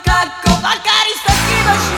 かっこばかりした気がし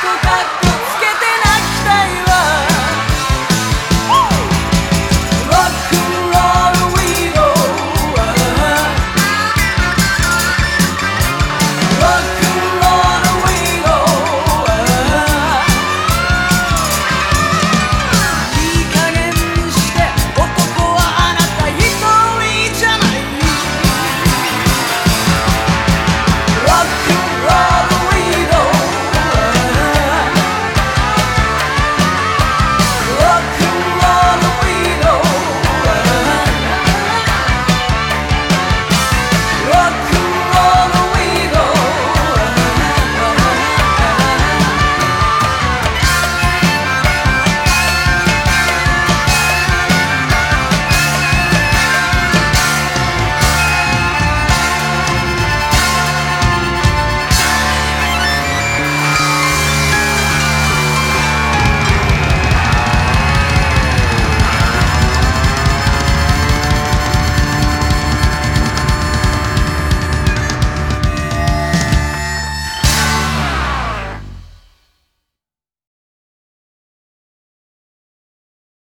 contato.